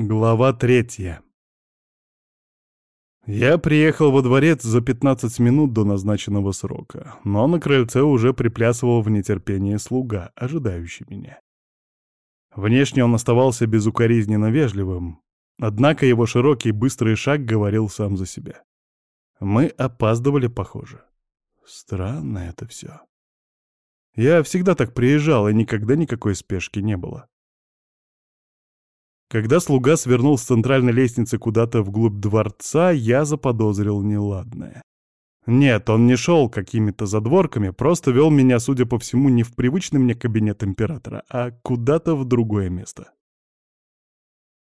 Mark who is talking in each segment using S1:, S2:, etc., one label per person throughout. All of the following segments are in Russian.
S1: Глава третья. Я приехал во дворец за 15 минут до назначенного срока, но на крыльце уже приплясывал в нетерпении слуга, ожидающий меня. Внешне он оставался безукоризненно вежливым, однако его широкий быстрый шаг говорил сам за себя. Мы опаздывали, похоже. Странно это все. Я всегда так приезжал, и никогда никакой спешки не было. Когда слуга свернул с центральной лестницы куда-то вглубь дворца, я заподозрил неладное. Нет, он не шел какими-то задворками, просто вел меня, судя по всему, не в привычный мне кабинет императора, а куда-то в другое место.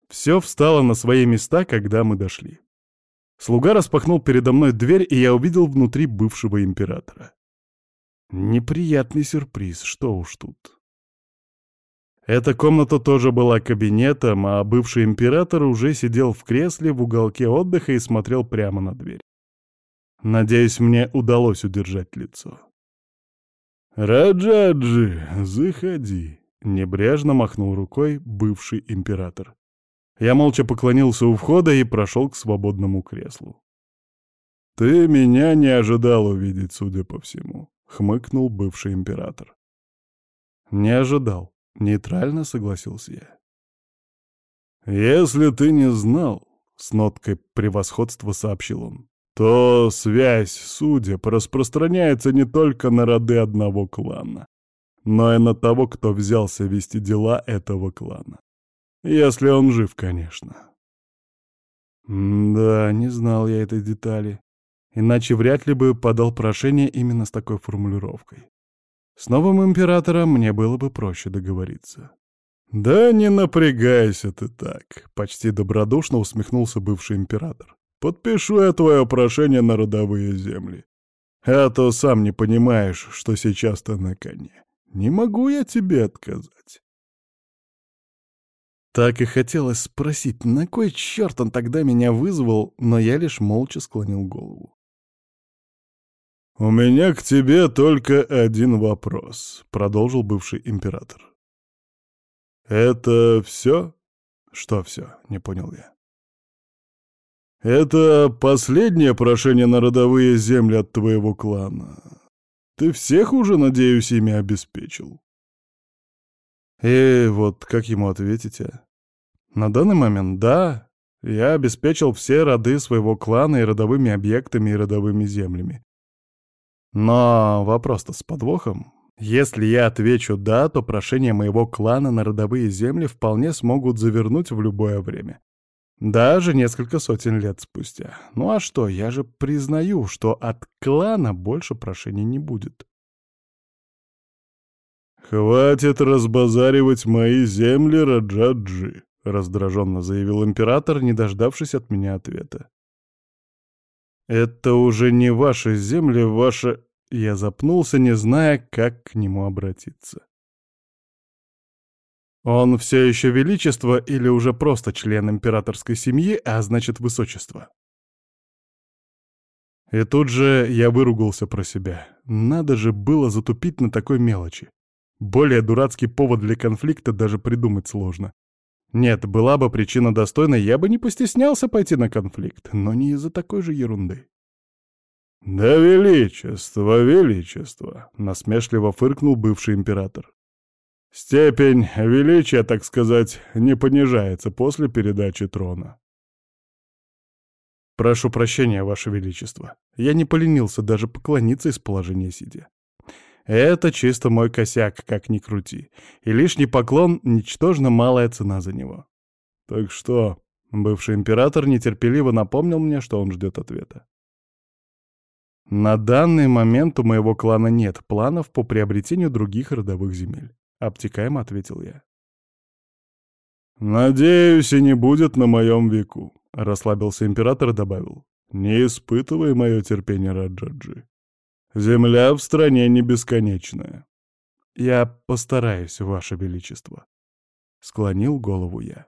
S1: Все встало на свои места, когда мы дошли. Слуга распахнул передо мной дверь, и я увидел внутри бывшего императора. Неприятный сюрприз, что уж тут. Эта комната тоже была кабинетом, а бывший император уже сидел в кресле в уголке отдыха и смотрел прямо на дверь. Надеюсь, мне удалось удержать лицо. «Раджаджи, заходи», — небрежно махнул рукой бывший император. Я молча поклонился у входа и прошел к свободному креслу. «Ты меня не ожидал увидеть, судя по всему», — хмыкнул бывший император. «Не ожидал. Нейтрально согласился я. «Если ты не знал», — с ноткой превосходства сообщил он, «то связь судеб распространяется не только на роды одного клана, но и на того, кто взялся вести дела этого клана. Если он жив, конечно». «Да, не знал я этой детали. Иначе вряд ли бы подал прошение именно с такой формулировкой. С новым императором мне было бы проще договориться. «Да не напрягайся ты так», — почти добродушно усмехнулся бывший император. «Подпишу я твое прошение на родовые земли. А то сам не понимаешь, что сейчас ты на коне. Не могу я тебе отказать». Так и хотелось спросить, на кой черт он тогда меня вызвал, но я лишь молча склонил голову. «У меня к тебе только один вопрос», — продолжил бывший император. «Это все?» «Что все?» — не понял я. «Это последнее прошение на родовые земли от твоего клана. Ты всех уже, надеюсь, ими обеспечил?» И вот как ему ответить, а? На данный момент — да, я обеспечил все роды своего клана и родовыми объектами, и родовыми землями. Но вопрос-то с подвохом. Если я отвечу «да», то прошение моего клана на родовые земли вполне смогут завернуть в любое время. Даже несколько сотен лет спустя. Ну а что, я же признаю, что от клана больше прошений не будет. «Хватит разбазаривать мои земли, Раджаджи», — раздраженно заявил император, не дождавшись от меня ответа. «Это уже не ваши земли, ваша...» Я запнулся, не зная, как к нему обратиться. Он все еще величество или уже просто член императорской семьи, а значит высочество? И тут же я выругался про себя. Надо же было затупить на такой мелочи. Более дурацкий повод для конфликта даже придумать сложно. Нет, была бы причина достойная, я бы не постеснялся пойти на конфликт, но не из-за такой же ерунды. «Да величество, величество!» — насмешливо фыркнул бывший император. «Степень величия, так сказать, не понижается после передачи трона». «Прошу прощения, Ваше Величество. Я не поленился даже поклониться из положения сидя. Это чисто мой косяк, как ни крути, и лишний поклон — ничтожно малая цена за него. Так что, бывший император нетерпеливо напомнил мне, что он ждет ответа. На данный момент у моего клана нет планов по приобретению других родовых земель, обтекаемо ответил я. «Надеюсь, и не будет на моем веку», — расслабился император и добавил. «Не испытывай мое терпение, Раджаджи. Земля в стране не бесконечная. Я постараюсь, Ваше Величество. Склонил голову я.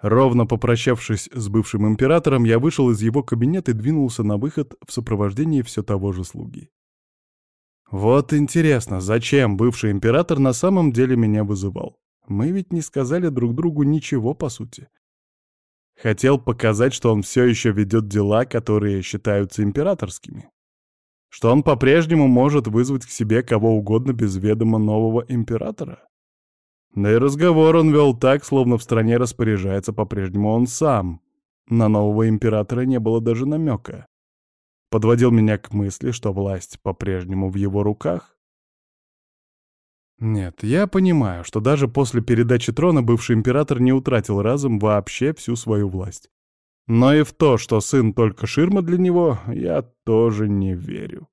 S1: Ровно попрощавшись с бывшим императором, я вышел из его кабинета и двинулся на выход в сопровождении все того же слуги. Вот интересно, зачем бывший император на самом деле меня вызывал? Мы ведь не сказали друг другу ничего, по сути. Хотел показать, что он все еще ведет дела, которые считаются императорскими. Что он по-прежнему может вызвать к себе кого угодно без ведома нового императора. Да и разговор он вел так, словно в стране распоряжается по-прежнему он сам. На нового императора не было даже намека. Подводил меня к мысли, что власть по-прежнему в его руках. Нет, я понимаю, что даже после передачи трона бывший император не утратил разом вообще всю свою власть. Но и в то, что сын только ширма для него, я тоже не верю.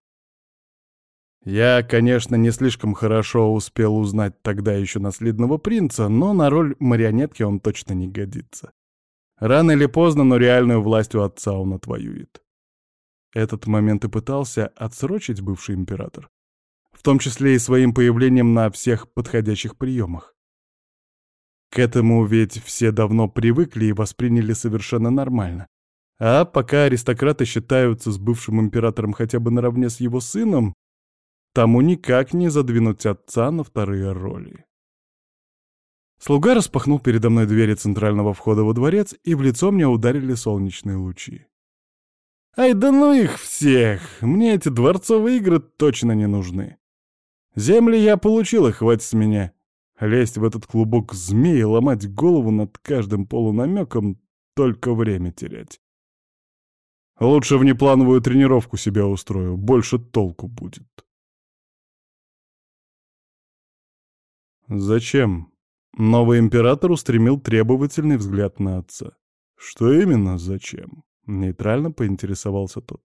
S1: Я, конечно, не слишком хорошо успел узнать тогда еще наследного принца, но на роль марионетки он точно не годится. Рано или поздно, но реальную власть у отца он отвоюет. Этот момент и пытался отсрочить бывший император, том числе и своим появлением на всех подходящих приемах. К этому ведь все давно привыкли и восприняли совершенно нормально. А пока аристократы считаются с бывшим императором хотя бы наравне с его сыном, тому никак не задвинуть отца на вторые роли. Слуга распахнул передо мной двери центрального входа во дворец, и в лицо мне ударили солнечные лучи. «Ай да ну их всех! Мне эти дворцовые игры точно не нужны. Земли я получил, и хватит с меня. Лезть в этот клубок змеи, ломать голову над каждым полунамеком — только время терять. Лучше внеплановую тренировку себя устрою, больше толку будет. Зачем? Новый император устремил требовательный взгляд на отца. Что именно зачем? Нейтрально поинтересовался тот.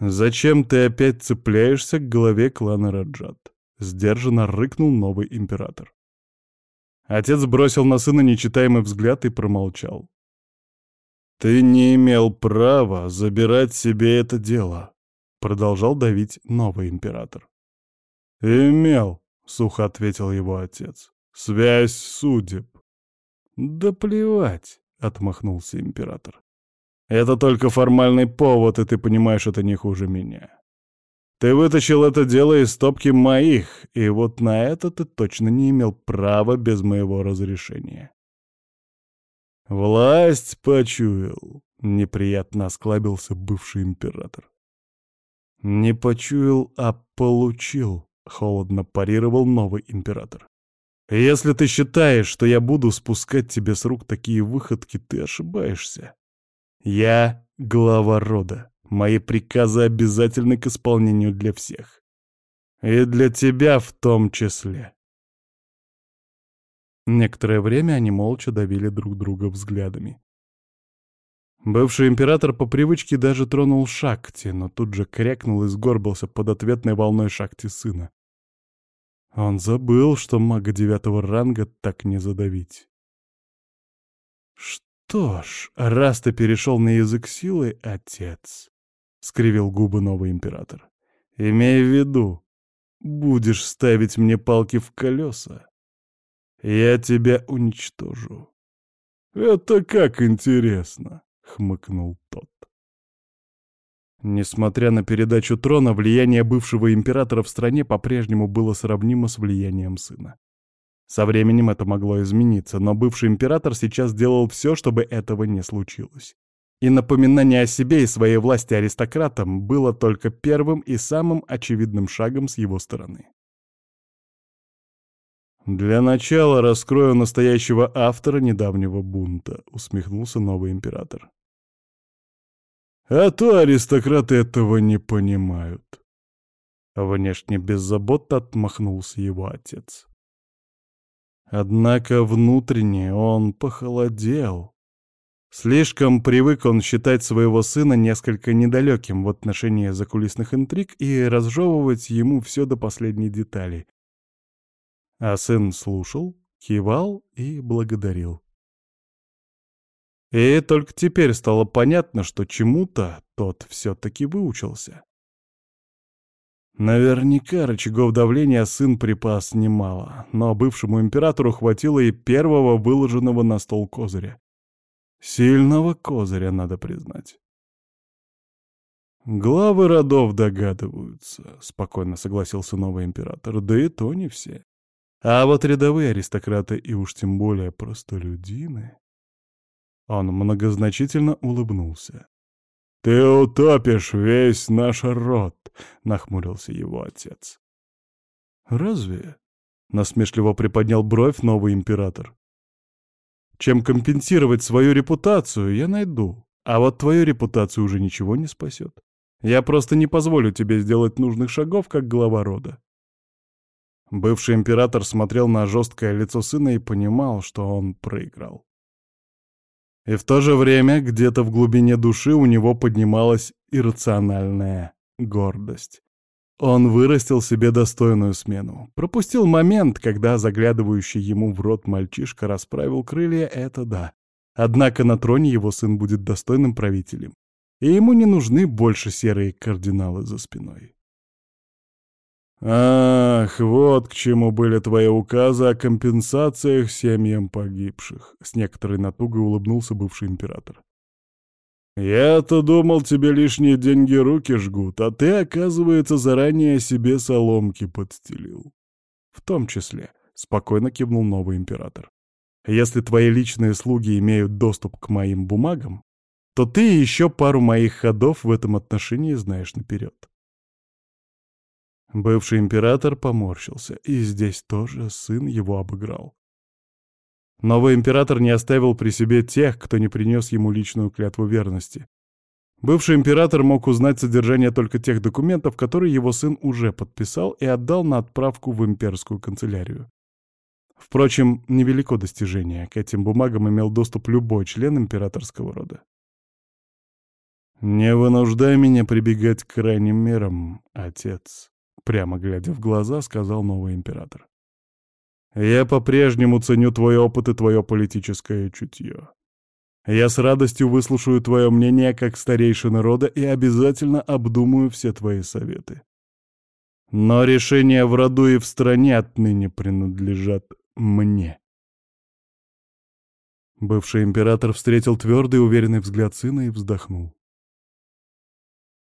S1: «Зачем ты опять цепляешься к голове клана Раджат?» — сдержанно рыкнул новый император. Отец бросил на сына нечитаемый взгляд и промолчал. «Ты не имел права забирать себе это дело», — продолжал давить новый император. «Имел», — сухо ответил его отец. «Связь судеб». «Да плевать», — отмахнулся император. Это только формальный повод, и ты понимаешь, это не хуже меня. Ты вытащил это дело из стопки моих, и вот на это ты точно не имел права без моего разрешения. Власть почуял, — неприятно осклабился бывший император. Не почуял, а получил, — холодно парировал новый император. Если ты считаешь, что я буду спускать тебе с рук такие выходки, ты ошибаешься. Я глава рода. Мои приказы обязательны к исполнению для всех. И для тебя в том числе. Некоторое время они молча давили друг друга взглядами. Бывший император по привычке даже тронул Шакти, но тут же крякнул и сгорбился под ответной волной Шакти сына. Он забыл, что мага девятого ранга так не задавить. «Что ж, раз ты перешел на язык силы, отец», — скривил губы новый император, — «имей в виду, будешь ставить мне палки в колеса, я тебя уничтожу». «Это как интересно», — хмыкнул тот. Несмотря на передачу трона, влияние бывшего императора в стране по-прежнему было сравнимо с влиянием сына. Со временем это могло измениться, но бывший император сейчас делал все, чтобы этого не случилось. И напоминание о себе и своей власти аристократам было только первым и самым очевидным шагом с его стороны. «Для начала раскрою настоящего автора недавнего бунта», — усмехнулся новый император. «А то аристократы этого не понимают». Внешне беззаботно отмахнулся его отец. Однако внутренне он похолодел. Слишком привык он считать своего сына несколько недалеким в отношении закулисных интриг и разжевывать ему все до последней детали. А сын слушал, кивал и благодарил. И только теперь стало понятно, что чему-то тот все-таки выучился. Наверняка рычагов давления сын припас немало, но бывшему императору хватило и первого выложенного на стол козыря. Сильного козыря, надо признать. «Главы родов догадываются», — спокойно согласился новый император, — «да и то не все. А вот рядовые аристократы и уж тем более простолюдины... Он многозначительно улыбнулся. «Ты утопишь весь наш род», — нахмурился его отец. «Разве?» — насмешливо приподнял бровь новый император. «Чем компенсировать свою репутацию, я найду, а вот твою репутацию уже ничего не спасет. Я просто не позволю тебе сделать нужных шагов, как глава рода». Бывший император смотрел на жесткое лицо сына и понимал, что он проиграл. И в то же время где-то в глубине души у него поднималась иррациональная гордость. Он вырастил себе достойную смену. Пропустил момент, когда заглядывающий ему в рот мальчишка расправил крылья, это да. Однако на троне его сын будет достойным правителем. И ему не нужны больше серые кардиналы за спиной. «Ах, вот к чему были твои указы о компенсациях семьям погибших», — с некоторой натугой улыбнулся бывший император. «Я-то думал, тебе лишние деньги руки жгут, а ты, оказывается, заранее себе соломки подстелил». «В том числе», — спокойно кивнул новый император. «Если твои личные слуги имеют доступ к моим бумагам, то ты еще пару моих ходов в этом отношении знаешь наперед». Бывший император поморщился, и здесь тоже сын его обыграл. Новый император не оставил при себе тех, кто не принес ему личную клятву верности. Бывший император мог узнать содержание только тех документов, которые его сын уже подписал и отдал на отправку в имперскую канцелярию. Впрочем, невелико достижение. К этим бумагам имел доступ любой член императорского рода. «Не вынуждай меня прибегать к крайним мерам, отец», Прямо глядя в глаза, сказал новый император. «Я по-прежнему ценю твой опыт и твое политическое чутье. Я с радостью выслушаю твое мнение как старейшина рода и обязательно обдумаю все твои советы. Но решения в роду и в стране отныне принадлежат мне». Бывший император встретил твердый уверенный взгляд сына и вздохнул.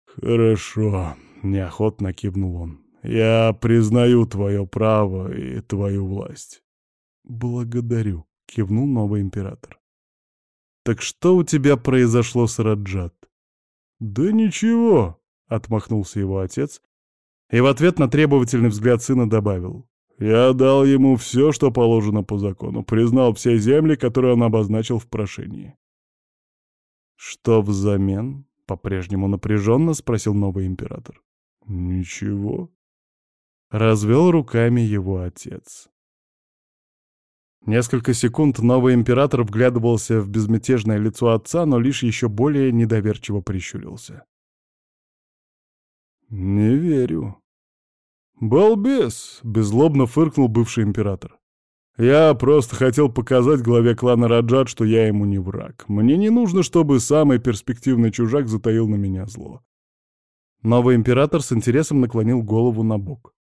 S1: «Хорошо», — неохотно кивнул он. «Я признаю твое право и твою власть». «Благодарю», — кивнул новый император. «Так что у тебя произошло с Раджат?» «Да ничего», — отмахнулся его отец, и в ответ на требовательный взгляд сына добавил. «Я дал ему все, что положено по закону, признал все земли, которые он обозначил в прошении». «Что взамен?» — по-прежнему напряженно спросил новый император. «Ничего». Развел руками его отец. Несколько секунд новый император вглядывался в безмятежное лицо отца, но лишь еще более недоверчиво прищурился. «Не верю». «Балбес!» — беззлобно фыркнул бывший император. «Я просто хотел показать главе клана Раджат, что я ему не враг. Мне не нужно, чтобы самый перспективный чужак затаил на меня зло. Новый император с интересом наклонил голову на бок.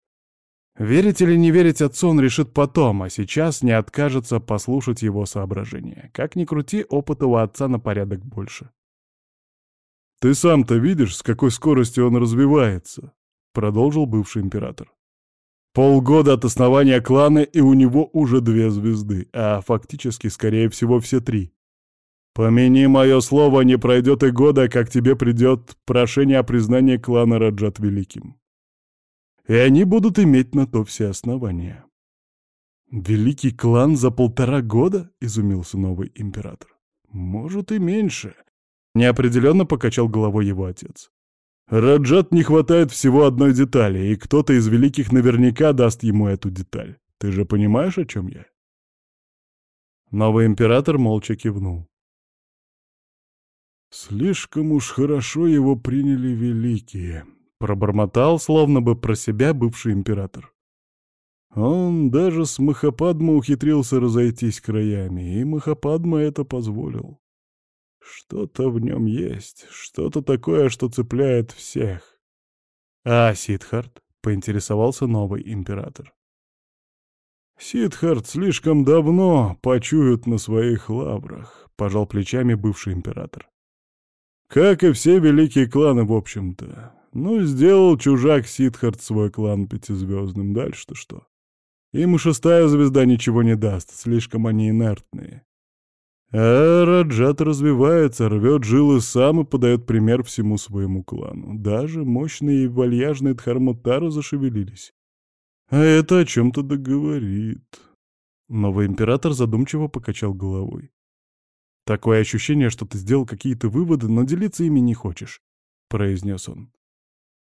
S1: Верить или не верить отцу он решит потом, а сейчас не откажется послушать его соображения. Как ни крути, опыта у отца на порядок больше. «Ты сам-то видишь, с какой скоростью он развивается?» — продолжил бывший император. «Полгода от основания клана, и у него уже две звезды, а фактически, скорее всего, все три. Помяни мое слово, не пройдет и года, как тебе придет прошение о признании клана Раджат Великим. И они будут иметь на то все основания. «Великий клан за полтора года?» — изумился новый император. «Может, и меньше», — неопределенно покачал головой его отец. «Раджат не хватает всего одной детали, и кто-то из великих наверняка даст ему эту деталь. Ты же понимаешь, о чем я?» Новый император молча кивнул. «Слишком уж хорошо его приняли великие», — пробормотал, словно бы про себя бывший император. Он даже с Махападма ухитрился разойтись краями, и Махападма это позволил. Что-то в нем есть, что-то такое, что цепляет всех. А Сидхарт поинтересовался новый император. Сидхарт слишком давно почуют на своих лаврах, пожал плечами бывший император. Как и все великие кланы, в общем-то. Ну, сделал чужак Сидхарт свой клан пятизвездным. Дальше-то что? Им и шестая звезда ничего не даст, слишком они инертные. А Раджат развивается, рвет жилы сам и подает пример всему своему клану. Даже мощные и вальяжные Дхармутары зашевелились. А это о чем-то договорит. Новый император задумчиво покачал головой. «Такое ощущение, что ты сделал какие-то выводы, но делиться ими не хочешь», — произнес он.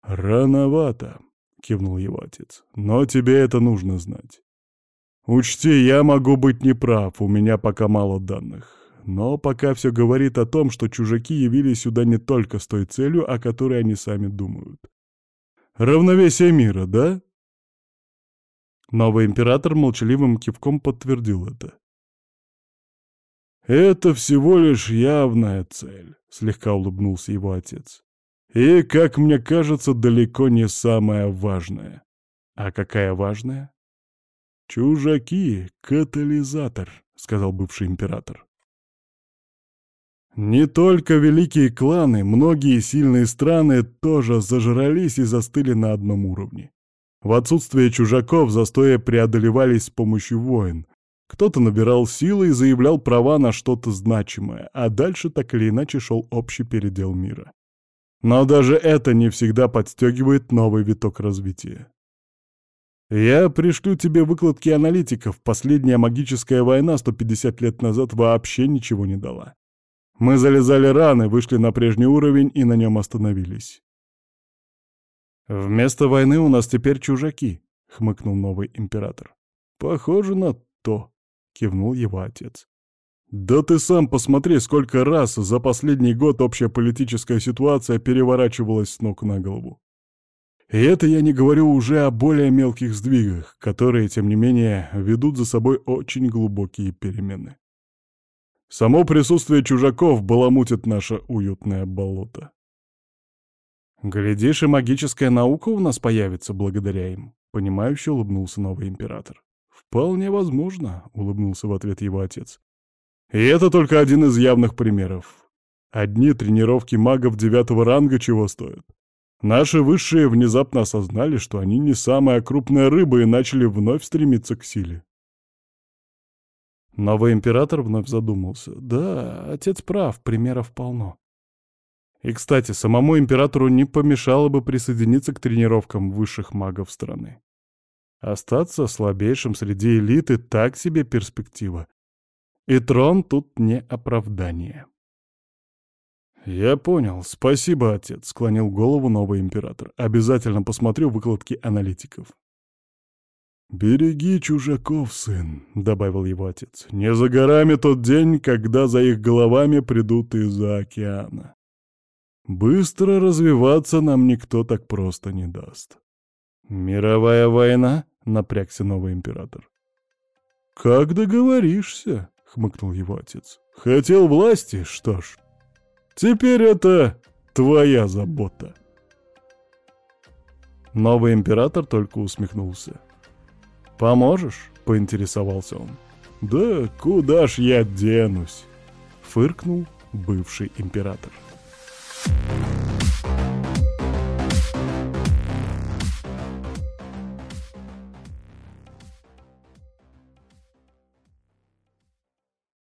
S1: «Рановато», — кивнул его отец. «Но тебе это нужно знать. Учти, я могу быть неправ, у меня пока мало данных. Но пока все говорит о том, что чужаки явились сюда не только с той целью, о которой они сами думают. Равновесие мира, да?» Новый император молчаливым кивком подтвердил это. «Это всего лишь явная цель», — слегка улыбнулся его отец. «И, как мне кажется, далеко не самая важная». «А какая важная?» «Чужаки — катализатор», — сказал бывший император. Не только великие кланы, многие сильные страны тоже зажрались и застыли на одном уровне. В отсутствие чужаков застои преодолевались с помощью войн. Кто-то набирал силы и заявлял права на что-то значимое, а дальше так или иначе шел общий передел мира. Но даже это не всегда подстегивает новый виток развития. Я пришлю тебе выкладки аналитиков. Последняя магическая война 150 лет назад вообще ничего не дала. Мы залезали раны, вышли на прежний уровень и на нем остановились. «Вместо войны у нас теперь чужаки», — хмыкнул новый император. «Похоже на то», — кивнул его отец. «Да ты сам посмотри, сколько раз за последний год общая политическая ситуация переворачивалась с ног на голову. И это я не говорю уже о более мелких сдвигах, которые, тем не менее, ведут за собой очень глубокие перемены. Само присутствие чужаков баламутит наше уютное болото. «Глядишь, и магическая наука у нас появится благодаря им», — понимающе улыбнулся новый император. «Вполне возможно», — улыбнулся в ответ его отец. «И это только один из явных примеров. Одни тренировки магов девятого ранга чего стоят. Наши высшие внезапно осознали, что они не самая крупная рыба и начали вновь стремиться к силе. Новый император вновь задумался. Да, отец прав, примеров полно. И, кстати, самому императору не помешало бы присоединиться к тренировкам высших магов страны. Остаться слабейшим среди элиты — так себе перспектива. И трон тут не оправдание. «Я понял. Спасибо, отец», — склонил голову новый император. «Обязательно посмотрю выкладки аналитиков». «Береги чужаков, сын», — добавил его отец. «Не за горами тот день, когда за их головами придут из-за океана». Быстро развиваться нам никто так просто не даст. «Мировая война?» — напрягся новый император. «Как договоришься?» — хмыкнул его отец. «Хотел власти? Что ж, теперь это твоя забота». Новый император только усмехнулся. «Поможешь?» — поинтересовался он. «Да куда ж я денусь?» — фыркнул бывший император.